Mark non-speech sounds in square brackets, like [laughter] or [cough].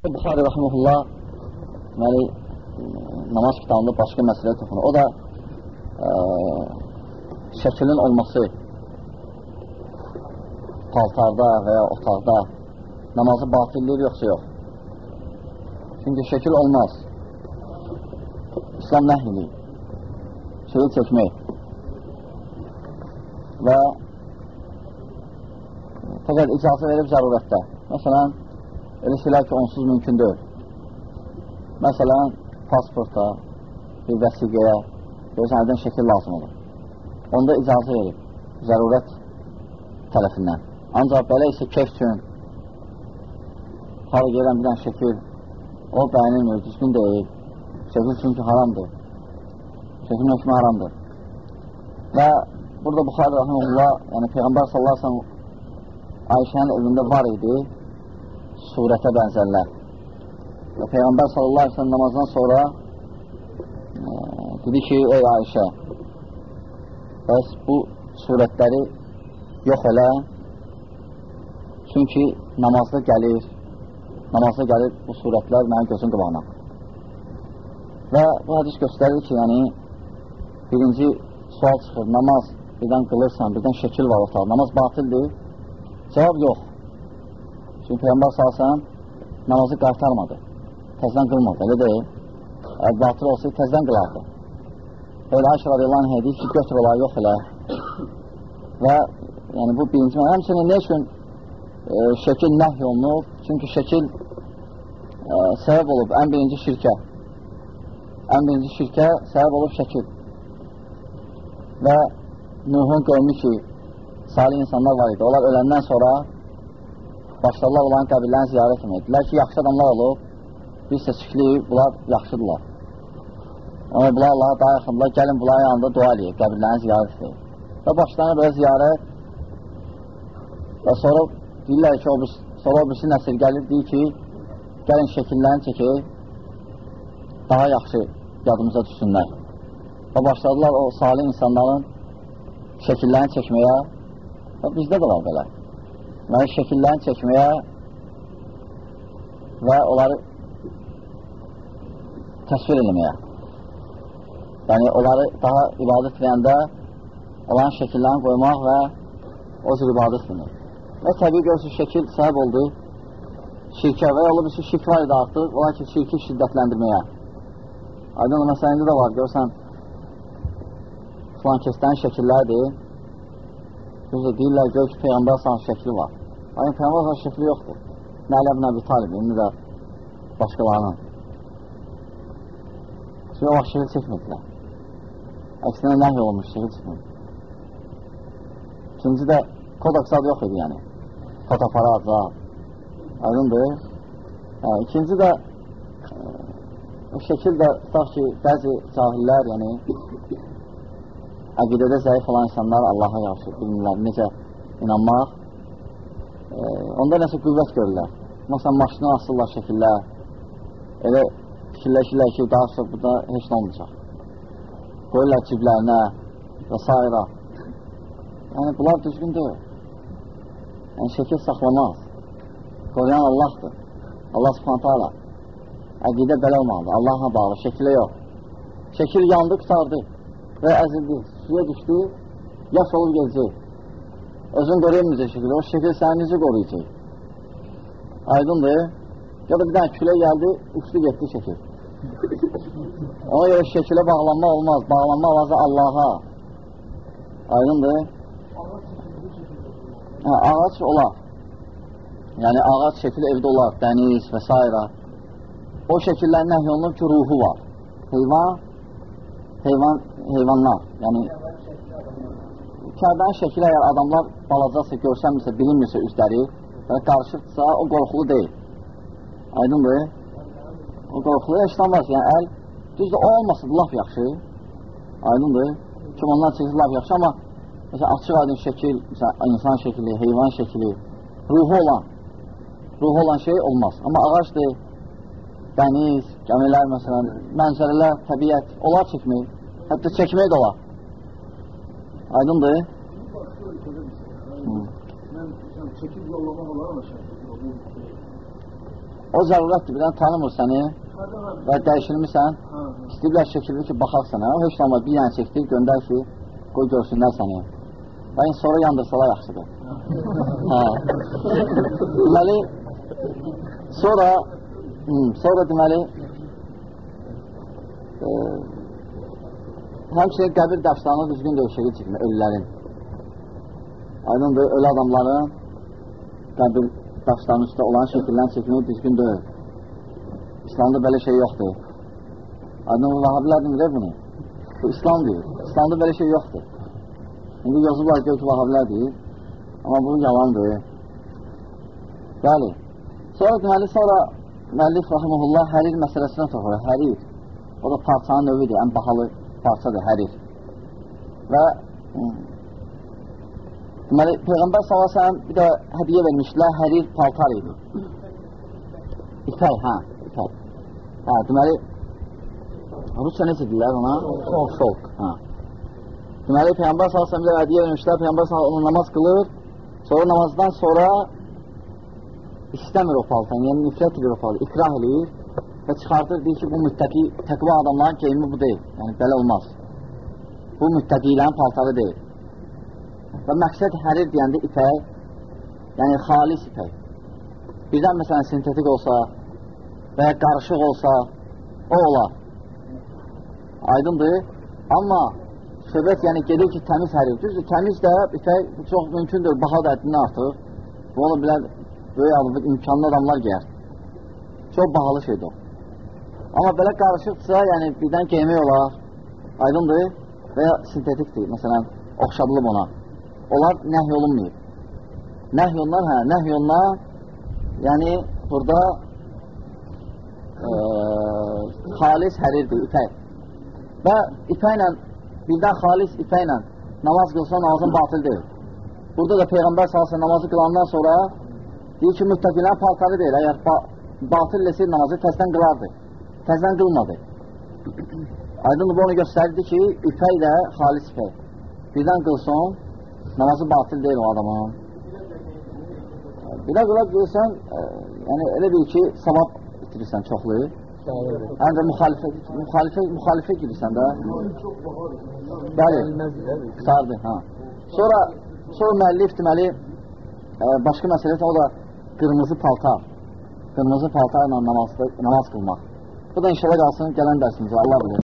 Buxari Rəhməhullah deməli, namaz kitabında başqa məsələ toxunur. O da ə, şəkilin olması paltarda və ya otaqda namazı batilləyir yoxsa yox. Çünki şəkil olmaz. İslam nəhili şeyi çəkmək və fəqət icazə verib zərurətdə. Məsələn, elə şeylər ki, onsuz mümkün deyil. Məsələn, pasportda, bir vəsiqəyə, görürsən, əldən şəkil lazım olur. Onda icazə verib, zərurət tərəfindən. Ancaq belə isə keyf üçün, hara gələn bir dənə şəkil, o bəyənilmir, düzgün deyil. Şəkil çünki haramdır. Şəkil hökmü haramdır. Və burada Buxarı Rəhməlullah, yəni Peyğəmbər sallallahu aleyhi Ayşənin evində var idi surətə bənzərlər. Və Peyğəmbər sallallahu aleyhi ve sellem namazdan sonra e, dedi ki, ey Ayşə, bəs bu surətləri yox elə, çünki namazda gəlir, namazda gəlir bu surətlər mənim gözüm qılağına. Və bu hədis göstərir ki, yəni, birinci sual çıxır, namaz birdən qılırsan, birdən şəkil var otaq, namaz batildir, cavab yox. Çünki Peyğəmbər salsan namazı qaytarmadı, təzdən qılmadı, elə deyil. Əgər batıl olsaydı, təzdən qılardı. Elə Ayşə radiyallahu anh deyir ki, götür olar, yox elə. Və yəni bu birinci mənə, həmçinin nə üçün e, şəkil nəhy olunub? Çünki şəkil e, səbəb olub ən birinci şirkə. Ən birinci şirkə səbəb olub şəkil. Və Nuhun qövmü ki, salih insanlar var idi. Onlar öləndən sonra başlarlar olan qəbillərini ziyarət etməkdirlər ki, yaxşı adamlar olub, biz seçikliyik, bunlar yaxşıdırlar. Amma bunlar Allaha daha yaxındırlar, gəlin bunların yanında dua edək, qəbillərini ziyarət edək. Və başlarına belə ziyarət və sonra deyirlər ki, o bir, sonra o birisi nəsil gəlir, deyir ki, gəlin şəkillərini çəkək, daha yaxşı yadımıza düşsünlər. Və başladılar o salih insanların şəkillərini çəkməyə və bizdə də var belə yəni şəkillərini çəkməyə və onları təsvir eləməyə. Yəni, onları daha ibadət edəndə olan şəkillərini qoymaq və o cür ibadət edmək. Və təbii görürsün, şəkil səbəb oldu şirkə və yolu bir şey şirk var idi artıq, olar ki, şirki şiddətləndirməyə. Aydın məsələndə də var, görürsən, filan kəsdən şəkillərdir. Düzdür, deyirlər, gör ki, Peyğəmbər sahə şəkli var. Ayın Peyğəmbər şəkli yoxdur. Nə Əli ibn Əbi Talib, indi də başqalarının. Çünki o vaxt şəkil çəkmədilər. Əksinə nəhy olmuş, şəkil çəkmədilər. İkinci də kodeks adı yox idi, yəni. Fotoaparat, zat. Aydındır. Hə, ikinci də o şəkil də tutaq ki, bəzi cahillər, yəni əqidədə zəif olan insanlar Allaha yaxşı bilmirlər necə inanmaq e, onda nəsə qüvvət görürlər. Məsələn, maşını asırlar şəkillər, elə fikirləşirlər ki, daha sonra burada heç nə olmayacaq. Qoyurlar ciblərinə və s. Yəni, bunlar düzgün deyil. Yəni, şəkil saxlamaz. Qoruyan Allahdır. Allah subhanətə ala. Əqidə belə olmalıdır. Allahla bağlı, şəkilə yox. Şəkil yandı, qutardı və əzildi, suya düşdü, yaş olub gələcək. Özün qoruyamayacaq şəkildə, o şəkil səni necə qoruyacaq? Aydındır. Ya da bir dənə külə gəldi, uçdu getdi şəkil. [laughs] Ona görə şəkilə bağlanma olmaz. Bağlanma lazım Allaha. Aydındır. Hə, ağac olar. Yəni, ağac şəkil evdə olar, dəniz və s. O şəkillərin nəhy olunub ki, ruhu var. Heyvan, heyvan, heyvanlar. Yəni, Kəbənin şəkili əgər adamlar balacaqsa, görsənmirsə, bilinmirsə üzləri və qarışıqdırsa, o qorxulu deyil. Aydındır? O qorxulu işləmez. Yəni, əl düzdür, o olmasın, laf yaxşı. Aydındır? Kim ondan çəkir, laf yaxşı, amma məsələn, açıq aydın şəkil, məsələn, insan şəkili, heyvan şəkili, ruhu olan, ruhu olan şey olmaz. Amma ağaçdır, dəniz, gəmilər, məsələn, mənzərələr, təbiət, onlar çəkmək, hətta çəkmək də olar. Aydındır? Mən çəkib yollamaq olar ama şəkil O zərurətdir, bir dənə tanımır səni və dəyişilmirsən, istəyirlər şəkildir ki, baxaq sənə, o heç olmaz, bir dənə çəkdir, göndər ki, qoy görsünlər səni. Və sonra yandırsalar yaxşıdır. hə. Deməli, sonra, hı, sonra deməli, e, həmçinin qəbir dəfsanı düzgün dövşəyi çəkmir, ölülərin. Aydındır, ölü adamların qəbir daşların üstə olan şəkillərin çəkimi düzgün deyil. İslamda belə şey yoxdur. Aydın vahabilər demilir bunu. Bu İslam deyir. İslamda belə şey yoxdur. İndi yazıblar ki, vahabilər deyir. Amma bu yalandır. Bəli. Sonra deməli, sonra müəllif rahiməhullah hərir məsələsinə toxurur. Hərir. O da parçanın növüdür, ən bahalı parçadır hərir. Və deməli, Peyğəmbər s.ə.v bir də hədiyə vermişlər, hərir paltar idi. İpək, hə, İpək. Hə, deməli, Rusça necə deyirlər ona? Şolk. Şolk, hə. Deməli, Peyğəmbər s.ə.v də hədiyyə vermişlər, Peyğəmbər s.ə.v onu namaz qılır, sonra namazdan sonra istəmir o paltanı, yəni nifrət edir o paltanı, ikrah edir və çıxardır, deyir ki, bu müttəqi, təqva adamların geyimi bu deyil, yəni belə olmaz. Bu müttəqilərin paltarı deyil. Və məqsəd hərir deyəndə ipək, yəni xalis ipək. Birdən məsələn sintetik olsa və ya qarışıq olsa, o olar. Aydındır. Amma söhbət yəni gedir ki, təmiz hərir. Düzdür, təmiz də ipək çox mümkündür, baha da əddindən artıq. Bu ola bilər, böyük adlı imkanlı adamlar gəyər. Çox bahalı şeydir o. Amma belə qarışıqdırsa, yəni birdən geymək olar, aydındır və ya sintetikdir, məsələn, oxşadılıb ona. Onlar nəhy olunmayıb. Nəhy olunan, hə, nəhy olunan, yəni burada e, xalis hərirdir, ipək. Və ipəklə, birdən xalis ipəklə namaz qılsa namazın batıl deyil. Burada da Peyğəmbər salsa namazı qılandan sonra deyir ki, müttəqilərin paltarı deyil. Əgər ba batıl lesir namazı təzdən qılardı. Təzdən qılmadı. Aydın bu onu göstərdi ki, ipək də xalis ipək. Birdən qılsın, namazı batıl deyil o adamın. Bilə qıla qılsan, e, yəni elə bil ki, savab itirirsən çoxlu. Həm də müxalifə, müxalifə, müxalifə girirsən də. Bəli, qısardı, hə. Sonra, sonra müəllif deməli, e, başqa məsələ o da qırmızı paltar. Qırmızı paltarla namazda, namaz qılmaq. Bu da inşallah qalsın gələn dərsimizə, Allah bilir.